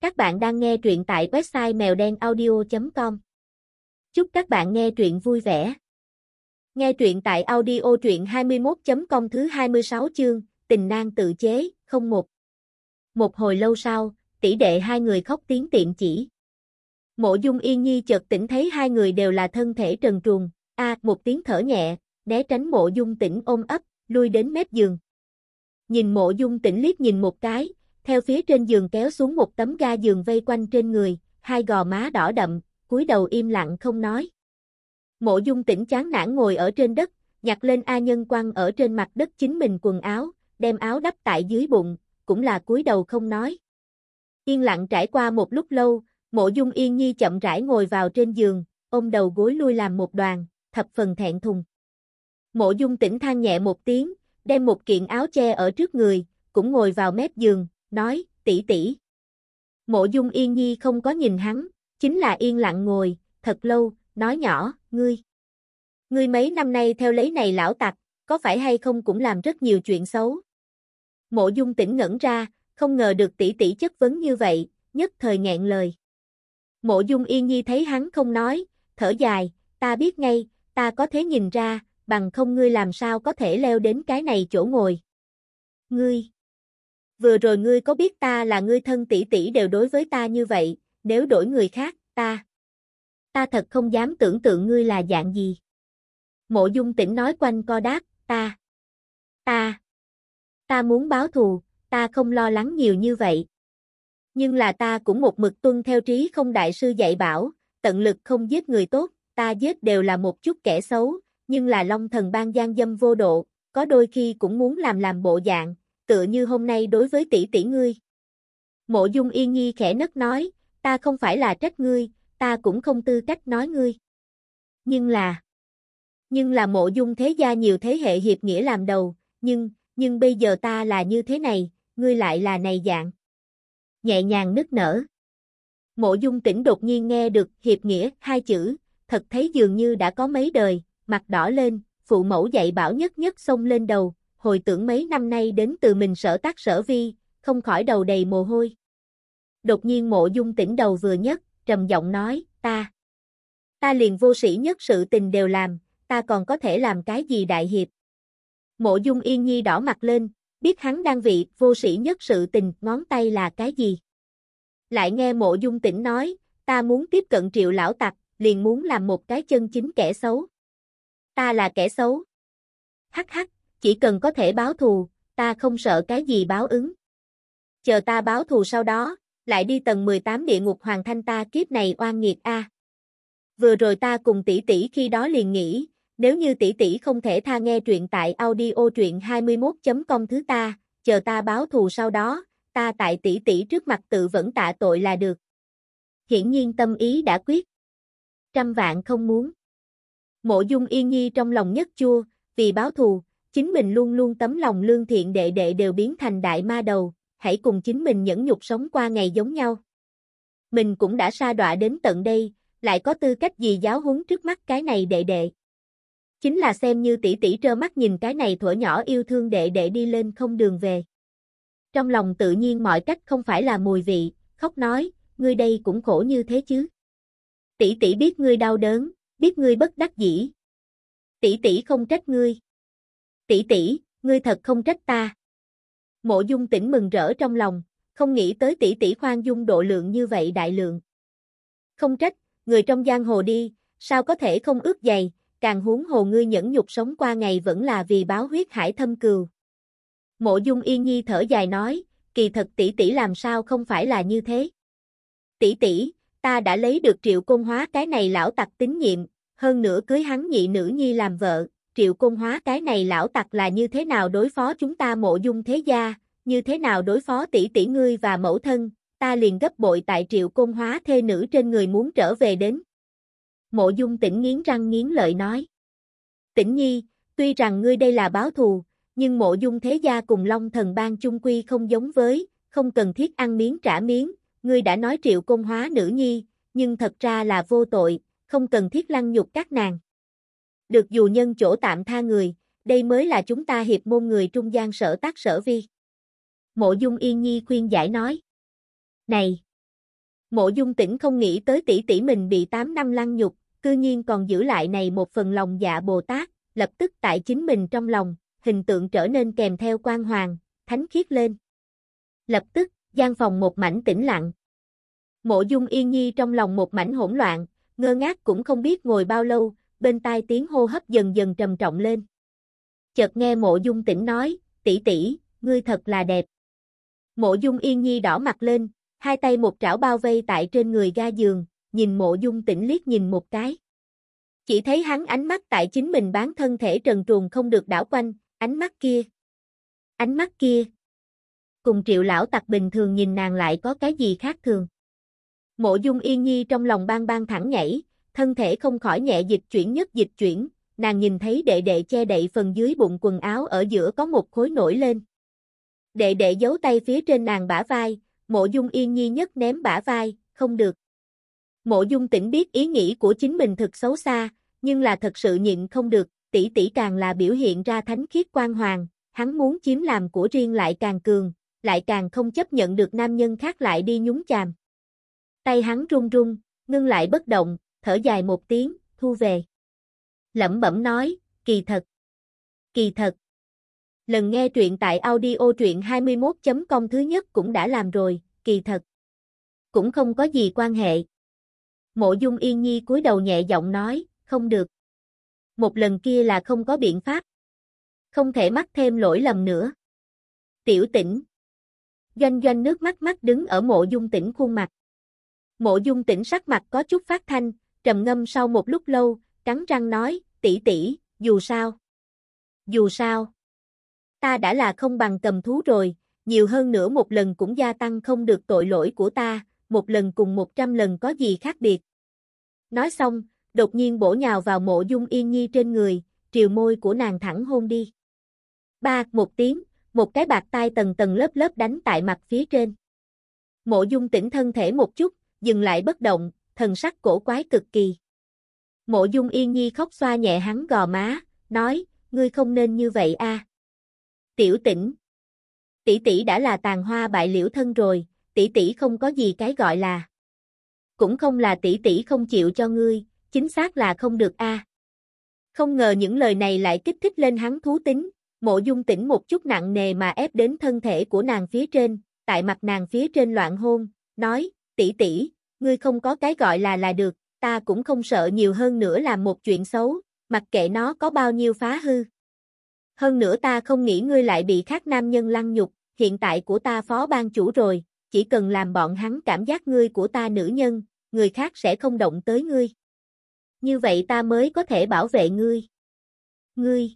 Các bạn đang nghe truyện tại website mèo đen audio.com. Chúc các bạn nghe truyện vui vẻ. Nghe truyện tại audio truyện 21.com thứ 26 chương, tình nan tự chế, không một. Một hồi lâu sau, tỷ đệ hai người khóc tiếng tiệm chỉ. Mộ dung yên nhi chợt tỉnh thấy hai người đều là thân thể trần truồng, a một tiếng thở nhẹ, né tránh mộ dung tỉnh ôm ấp, lui đến mép giường. Nhìn mộ dung tỉnh liếc nhìn một cái, theo phía trên giường kéo xuống một tấm ga giường vây quanh trên người, hai gò má đỏ đậm, cúi đầu im lặng không nói. Mộ dung tỉnh chán nản ngồi ở trên đất, nhặt lên A nhân quăng ở trên mặt đất chính mình quần áo, đem áo đắp tại dưới bụng, cũng là cúi đầu không nói. Yên lặng trải qua một lúc lâu, mộ dung yên nhi chậm rãi ngồi vào trên giường, ôm đầu gối lui làm một đoàn, thập phần thẹn thùng. Mộ dung tỉnh than nhẹ một tiếng, đem một kiện áo che ở trước người, cũng ngồi vào mép giường, nói, tỷ tỷ. Mộ dung yên nhi không có nhìn hắn, chính là yên lặng ngồi, thật lâu, nói nhỏ, ngươi. Ngươi mấy năm nay theo lấy này lão tặc, có phải hay không cũng làm rất nhiều chuyện xấu. Mộ dung tỉnh ngẩn ra, không ngờ được tỷ tỷ chất vấn như vậy, nhất thời nghẹn lời. Mộ dung yên nhi thấy hắn không nói, thở dài, ta biết ngay, ta có thể nhìn ra, bằng không ngươi làm sao có thể leo đến cái này chỗ ngồi. Ngươi vừa rồi ngươi có biết ta là ngươi thân tỷ tỷ đều đối với ta như vậy, nếu đổi người khác, ta. Ta thật không dám tưởng tượng ngươi là dạng gì. Mộ dung tỉnh nói quanh co đáp, ta. Ta. Ta muốn báo thù, ta không lo lắng nhiều như vậy. Nhưng là ta cũng một mực tuân theo trí không đại sư dạy bảo, tận lực không giết người tốt, ta giết đều là một chút kẻ xấu, nhưng là long thần ban gian dâm vô độ, có đôi khi cũng muốn làm làm bộ dạng, tựa như hôm nay đối với tỷ tỷ ngươi. Mộ dung yên nhi khẽ nấc nói, ta không phải là trách ngươi, ta cũng không tư cách nói ngươi. Nhưng là, nhưng là mộ dung thế gia nhiều thế hệ hiệp nghĩa làm đầu, nhưng, nhưng bây giờ ta là như thế này, ngươi lại là này dạng. Nhẹ nhàng nức nở. Mộ dung tỉnh đột nhiên nghe được hiệp nghĩa hai chữ, thật thấy dường như đã có mấy đời, mặt đỏ lên, phụ mẫu dạy bảo nhất nhất xông lên đầu, hồi tưởng mấy năm nay đến từ mình sở tác sở vi, không khỏi đầu đầy mồ hôi. Đột nhiên mộ dung tỉnh đầu vừa nhất, trầm giọng nói, ta. Ta liền vô sĩ nhất sự tình đều làm, ta còn có thể làm cái gì đại hiệp. Mộ dung yên nhi đỏ mặt lên, biết hắn đang vị vô sĩ nhất sự tình, ngón tay là cái gì. Lại nghe mộ dung tỉnh nói, ta muốn tiếp cận triệu lão tặc, liền muốn làm một cái chân chính kẻ xấu. Ta là kẻ xấu. Hắc hắc, chỉ cần có thể báo thù, ta không sợ cái gì báo ứng. Chờ ta báo thù sau đó, lại đi tầng 18 địa ngục hoàng thanh ta kiếp này oan nghiệt a. Vừa rồi ta cùng tỷ tỷ khi đó liền nghĩ, nếu như tỷ tỷ không thể tha nghe truyện tại audio truyện 21.com thứ ta, chờ ta báo thù sau đó, ta tại tỷ tỷ trước mặt tự vẫn tạ tội là được. Hiển nhiên tâm ý đã quyết. Trăm vạn không muốn. Mộ dung yên nhi trong lòng nhất chua, vì báo thù, chính mình luôn luôn tấm lòng lương thiện đệ đệ đều biến thành đại ma đầu, hãy cùng chính mình nhẫn nhục sống qua ngày giống nhau. Mình cũng đã sa đọa đến tận đây, lại có tư cách gì giáo huấn trước mắt cái này đệ đệ. Chính là xem như tỷ tỷ trơ mắt nhìn cái này thuở nhỏ yêu thương đệ đệ đi lên không đường về. Trong lòng tự nhiên mọi cách không phải là mùi vị, khóc nói, ngươi đây cũng khổ như thế chứ. Tỷ tỷ biết ngươi đau đớn, biết ngươi bất đắc dĩ. Tỷ tỷ không trách ngươi tỷ tỷ, ngươi thật không trách ta. Mộ dung tỉnh mừng rỡ trong lòng, không nghĩ tới tỷ tỷ khoan dung độ lượng như vậy đại lượng. Không trách, người trong giang hồ đi, sao có thể không ước dày, càng huống hồ ngươi nhẫn nhục sống qua ngày vẫn là vì báo huyết hải thâm cừu. Mộ dung yên nhi thở dài nói, kỳ thật tỷ tỷ làm sao không phải là như thế. Tỷ tỷ, ta đã lấy được triệu công hóa cái này lão tặc tín nhiệm, hơn nữa cưới hắn nhị nữ nhi làm vợ, triệu công hóa cái này lão tặc là như thế nào đối phó chúng ta mộ dung thế gia, như thế nào đối phó tỷ tỷ ngươi và mẫu thân, ta liền gấp bội tại triệu công hóa thê nữ trên người muốn trở về đến. Mộ dung tỉnh nghiến răng nghiến lợi nói. Tỉnh nhi, tuy rằng ngươi đây là báo thù, nhưng mộ dung thế gia cùng long thần bang chung quy không giống với, không cần thiết ăn miếng trả miếng, ngươi đã nói triệu công hóa nữ nhi, nhưng thật ra là vô tội, không cần thiết lăng nhục các nàng. Được dù nhân chỗ tạm tha người, đây mới là chúng ta hiệp môn người trung gian sở tác sở vi. Mộ dung yên nhi khuyên giải nói. Này! Mộ dung tỉnh không nghĩ tới tỷ tỷ mình bị 8 năm lăng nhục, cư nhiên còn giữ lại này một phần lòng dạ Bồ Tát, lập tức tại chính mình trong lòng, hình tượng trở nên kèm theo quan hoàng, thánh khiết lên. Lập tức, gian phòng một mảnh tĩnh lặng. Mộ dung yên nhi trong lòng một mảnh hỗn loạn, ngơ ngác cũng không biết ngồi bao lâu, bên tai tiếng hô hấp dần dần trầm trọng lên. Chợt nghe mộ dung tỉnh nói, tỷ tỷ, ngươi thật là đẹp. Mộ dung yên nhi đỏ mặt lên, hai tay một trảo bao vây tại trên người ga giường, nhìn mộ dung tỉnh liếc nhìn một cái. Chỉ thấy hắn ánh mắt tại chính mình bán thân thể trần truồng không được đảo quanh, ánh mắt kia. Ánh mắt kia. Cùng triệu lão tặc bình thường nhìn nàng lại có cái gì khác thường. Mộ dung yên nhi trong lòng bang bang thẳng nhảy, thân thể không khỏi nhẹ dịch chuyển nhất dịch chuyển, nàng nhìn thấy đệ đệ che đậy phần dưới bụng quần áo ở giữa có một khối nổi lên. Đệ đệ giấu tay phía trên nàng bả vai, mộ dung yên nhi nhất ném bả vai, không được. Mộ dung tỉnh biết ý nghĩ của chính mình thật xấu xa, nhưng là thật sự nhịn không được, tỷ tỷ càng là biểu hiện ra thánh khiết quan hoàng, hắn muốn chiếm làm của riêng lại càng cường, lại càng không chấp nhận được nam nhân khác lại đi nhúng chàm. Tay hắn run run, ngưng lại bất động, thở dài một tiếng, thu về. Lẩm bẩm nói, kỳ thật. Kỳ thật. Lần nghe truyện tại audio truyện 21.com thứ nhất cũng đã làm rồi, kỳ thật. Cũng không có gì quan hệ. Mộ dung yên nhi cúi đầu nhẹ giọng nói, không được. Một lần kia là không có biện pháp. Không thể mắc thêm lỗi lầm nữa. Tiểu tỉnh. Doanh doanh nước mắt mắt đứng ở mộ dung tỉnh khuôn mặt. Mộ dung tỉnh sắc mặt có chút phát thanh, trầm ngâm sau một lúc lâu, cắn răng nói, tỷ tỷ, dù sao. Dù sao. Ta đã là không bằng cầm thú rồi, nhiều hơn nữa một lần cũng gia tăng không được tội lỗi của ta, một lần cùng một trăm lần có gì khác biệt. Nói xong, đột nhiên bổ nhào vào mộ dung yên nhi trên người, triều môi của nàng thẳng hôn đi. Ba, một tiếng, một cái bạc tai tầng tầng lớp lớp đánh tại mặt phía trên. Mộ dung tỉnh thân thể một chút, dừng lại bất động, thần sắc cổ quái cực kỳ. Mộ dung yên nhi khóc xoa nhẹ hắn gò má, nói, ngươi không nên như vậy a. Tiểu Tĩnh, Tỷ tỷ đã là tàn hoa bại liễu thân rồi, tỷ tỷ không có gì cái gọi là. Cũng không là tỷ tỷ không chịu cho ngươi, chính xác là không được a. Không ngờ những lời này lại kích thích lên hắn thú tính, mộ dung Tĩnh một chút nặng nề mà ép đến thân thể của nàng phía trên, tại mặt nàng phía trên loạn hôn, nói, tỷ tỷ, ngươi không có cái gọi là là được, ta cũng không sợ nhiều hơn nữa làm một chuyện xấu, mặc kệ nó có bao nhiêu phá hư. Hơn nữa ta không nghĩ ngươi lại bị khác nam nhân lăng nhục, hiện tại của ta phó ban chủ rồi, chỉ cần làm bọn hắn cảm giác ngươi của ta nữ nhân, người khác sẽ không động tới ngươi. Như vậy ta mới có thể bảo vệ ngươi. Ngươi.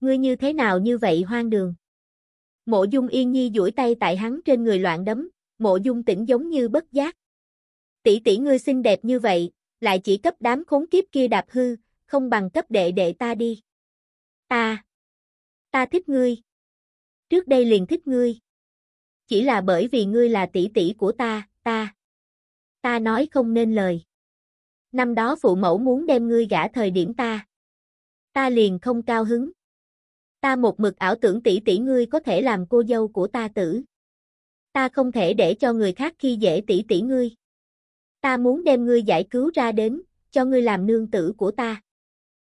Ngươi như thế nào như vậy hoang đường? Mộ dung yên nhi duỗi tay tại hắn trên người loạn đấm, mộ dung tỉnh giống như bất giác. Tỷ tỷ ngươi xinh đẹp như vậy, lại chỉ cấp đám khốn kiếp kia đạp hư, không bằng cấp đệ đệ ta đi. Ta. Ta thích ngươi. Trước đây liền thích ngươi. Chỉ là bởi vì ngươi là tỷ tỷ của ta, ta. Ta nói không nên lời. Năm đó phụ mẫu muốn đem ngươi gả thời điểm ta. Ta liền không cao hứng. Ta một mực ảo tưởng tỷ tỷ ngươi có thể làm cô dâu của ta tử. Ta không thể để cho người khác khi dễ tỷ tỷ ngươi. Ta muốn đem ngươi giải cứu ra đến, cho ngươi làm nương tử của ta.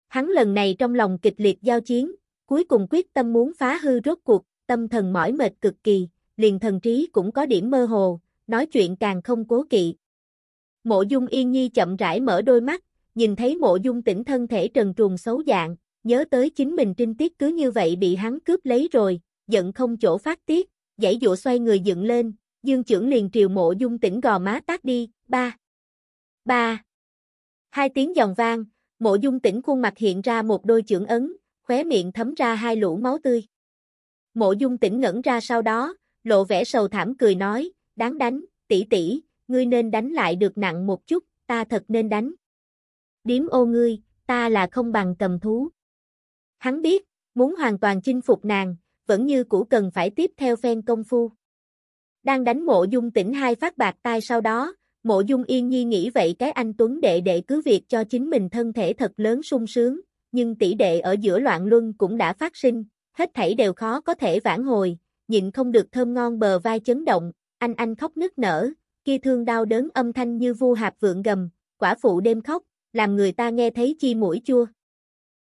Hắn lần này trong lòng kịch liệt giao chiến, cuối cùng quyết tâm muốn phá hư rốt cuộc, tâm thần mỏi mệt cực kỳ, liền thần trí cũng có điểm mơ hồ, nói chuyện càng không cố kỵ. Mộ dung yên nhi chậm rãi mở đôi mắt, nhìn thấy mộ dung tỉnh thân thể trần truồng xấu dạng, nhớ tới chính mình trinh tiết cứ như vậy bị hắn cướp lấy rồi, giận không chỗ phát tiết, dãy dụ xoay người dựng lên, dương trưởng liền triều mộ dung tỉnh gò má tác đi, ba, ba. Hai tiếng giòn vang, mộ dung tỉnh khuôn mặt hiện ra một đôi trưởng ấn, khóe miệng thấm ra hai lũ máu tươi. Mộ dung tỉnh ngẩn ra sau đó, lộ vẻ sầu thảm cười nói, đáng đánh, tỷ tỷ, ngươi nên đánh lại được nặng một chút, ta thật nên đánh. Điếm ô ngươi, ta là không bằng cầm thú. Hắn biết, muốn hoàn toàn chinh phục nàng, vẫn như cũ cần phải tiếp theo phen công phu. Đang đánh mộ dung tỉnh hai phát bạc tai sau đó, mộ dung yên nhi nghĩ vậy cái anh Tuấn đệ đệ cứ việc cho chính mình thân thể thật lớn sung sướng, nhưng tỷ đệ ở giữa loạn luân cũng đã phát sinh, hết thảy đều khó có thể vãn hồi, nhịn không được thơm ngon bờ vai chấn động, anh anh khóc nức nở, kia thương đau đớn âm thanh như vu hạp vượng gầm, quả phụ đêm khóc, làm người ta nghe thấy chi mũi chua.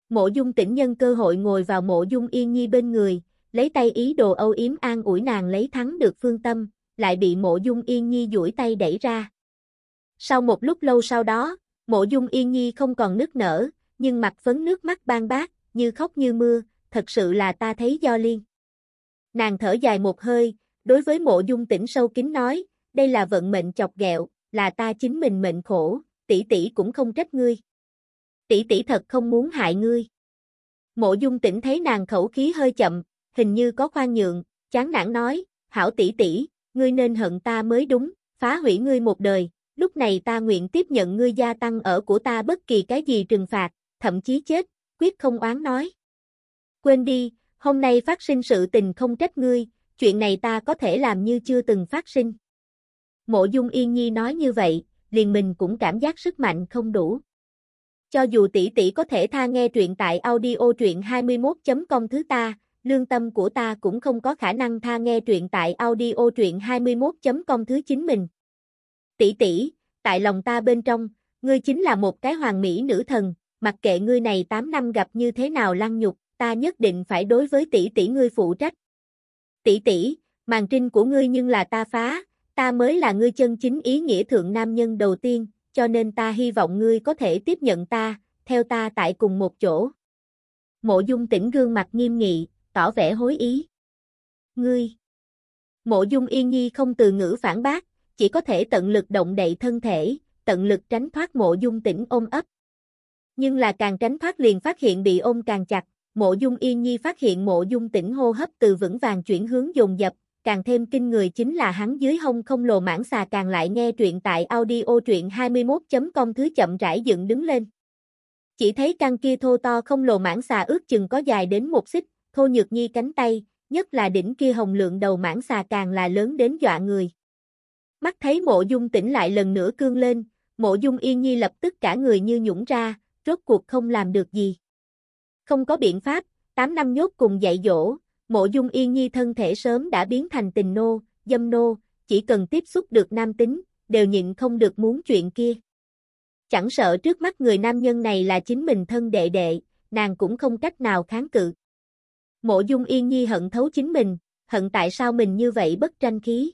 Mộ dung tỉnh nhân cơ hội ngồi vào mộ dung yên nhi bên người, lấy tay ý đồ âu yếm an ủi nàng lấy thắng được phương tâm, lại bị mộ dung yên nhi duỗi tay đẩy ra. Sau một lúc lâu sau đó, mộ dung yên nhi không còn nức nở, nhưng mặt phấn nước mắt ban bác như khóc như mưa, thật sự là ta thấy do liên. Nàng thở dài một hơi, đối với mộ dung tỉnh sâu kín nói, đây là vận mệnh chọc ghẹo, là ta chính mình mệnh khổ, tỷ tỷ cũng không trách ngươi. Tỷ tỷ thật không muốn hại ngươi. Mộ dung tỉnh thấy nàng khẩu khí hơi chậm, hình như có khoan nhượng, chán nản nói, hảo tỷ tỷ, ngươi nên hận ta mới đúng, phá hủy ngươi một đời, lúc này ta nguyện tiếp nhận ngươi gia tăng ở của ta bất kỳ cái gì trừng phạt, thậm chí chết, quyết không oán nói. Quên đi, hôm nay phát sinh sự tình không trách ngươi, chuyện này ta có thể làm như chưa từng phát sinh. Mộ Dung Yên Nhi nói như vậy, liền mình cũng cảm giác sức mạnh không đủ. Cho dù tỷ tỷ có thể tha nghe truyện tại audio truyện 21.com thứ ta, lương tâm của ta cũng không có khả năng tha nghe truyện tại audio truyện 21.com thứ chính mình. Tỷ tỷ, tại lòng ta bên trong, ngươi chính là một cái hoàng mỹ nữ thần, mặc kệ ngươi này 8 năm gặp như thế nào lăng nhục, ta nhất định phải đối với tỷ tỷ ngươi phụ trách. Tỷ tỷ, màn trinh của ngươi nhưng là ta phá, ta mới là ngươi chân chính ý nghĩa thượng nam nhân đầu tiên, cho nên ta hy vọng ngươi có thể tiếp nhận ta, theo ta tại cùng một chỗ. Mộ dung tỉnh gương mặt nghiêm nghị, tỏ vẻ hối ý. Ngươi! Mộ dung yên nhi không từ ngữ phản bác, chỉ có thể tận lực động đậy thân thể, tận lực tránh thoát mộ dung tỉnh ôm ấp. Nhưng là càng tránh thoát liền phát hiện bị ôm càng chặt, mộ dung yên nhi phát hiện mộ dung tỉnh hô hấp từ vững vàng chuyển hướng dồn dập, càng thêm kinh người chính là hắn dưới hông không lồ mãn xà càng lại nghe truyện tại audio truyện 21.com thứ chậm rãi dựng đứng lên. Chỉ thấy căn kia thô to không lồ mãn xà ước chừng có dài đến một xích, thô nhược nhi cánh tay, nhất là đỉnh kia hồng lượng đầu mãn xà càng là lớn đến dọa người. Mắt thấy mộ dung tỉnh lại lần nữa cương lên, mộ dung yên nhi lập tức cả người như nhũng ra, rốt cuộc không làm được gì. Không có biện pháp, 8 năm nhốt cùng dạy dỗ, mộ dung yên nhi thân thể sớm đã biến thành tình nô, dâm nô, chỉ cần tiếp xúc được nam tính, đều nhịn không được muốn chuyện kia. Chẳng sợ trước mắt người nam nhân này là chính mình thân đệ đệ, nàng cũng không cách nào kháng cự. Mộ dung yên nhi hận thấu chính mình, hận tại sao mình như vậy bất tranh khí.